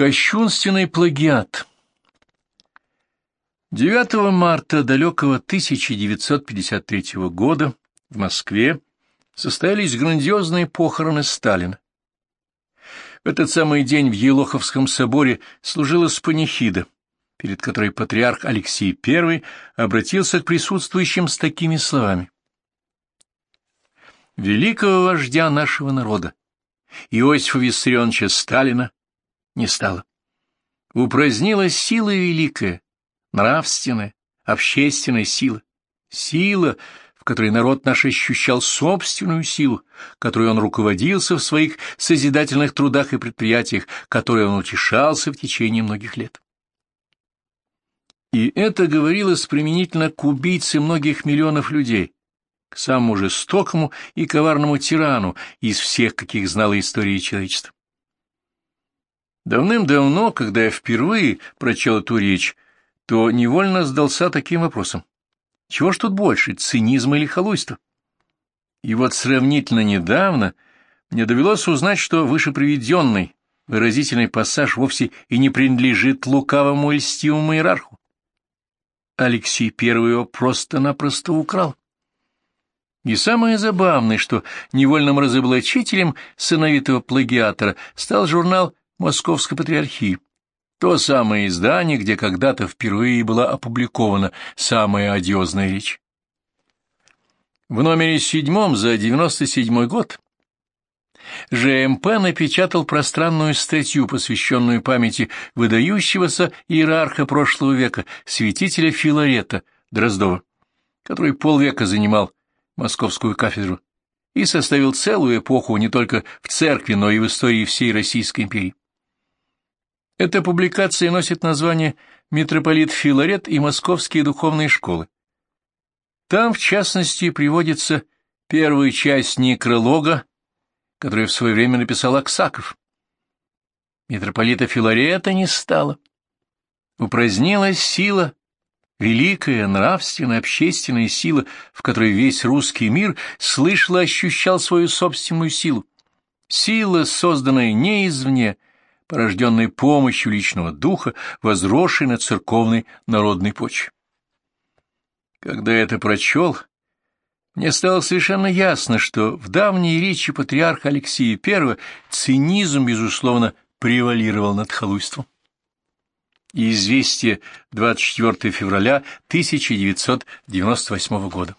Кощунственный плагиат 9 марта далекого 1953 года в Москве состоялись грандиозные похороны Сталина. В этот самый день в Елоховском соборе служилась панихида, перед которой патриарх Алексей I обратился к присутствующим с такими словами. «Великого вождя нашего народа, Иосифа Виссарионовича Сталина, не стало. Упразднилась сила великая, нравственная, общественная сила, сила, в которой народ наш ощущал собственную силу, которой он руководился в своих созидательных трудах и предприятиях, которой он утешался в течение многих лет. И это говорилось применительно к убийце многих миллионов людей, к самому жестокому и коварному тирану из всех, каких знала история человечества. Давным-давно, когда я впервые прочел эту речь, то невольно сдался таким вопросом. Чего ж тут больше, цинизма или халуйства? И вот сравнительно недавно мне довелось узнать, что вышеприведенный выразительный пассаж вовсе и не принадлежит лукавому и льстивому иерарху. Алексей Первый его просто-напросто украл. И самое забавное, что невольным разоблачителем сыновитого плагиатора стал журнал Московской Патриархии, то самое издание, где когда-то впервые была опубликована самая одиозная речь. В номере седьмом за девяносто седьмой год ЖМП напечатал пространную статью, посвященную памяти выдающегося иерарха прошлого века, святителя Филарета Дроздова, который полвека занимал московскую кафедру и составил целую эпоху не только в церкви, но и в истории всей Российской империи. Эта публикация носит название «Митрополит Филарет и московские духовные школы». Там, в частности, приводится первая часть некролога, которую в свое время написал Аксаков. Митрополита Филарета не стало. Упразднилась сила, великая нравственная, общественная сила, в которой весь русский мир слышал и ощущал свою собственную силу. Сила, созданная не извне, — порожденной помощью личного духа, возросшей на церковной народной почве. Когда это прочел, мне стало совершенно ясно, что в давней речи патриарха Алексея I цинизм, безусловно, превалировал над халуйством. Известие 24 февраля 1998 года.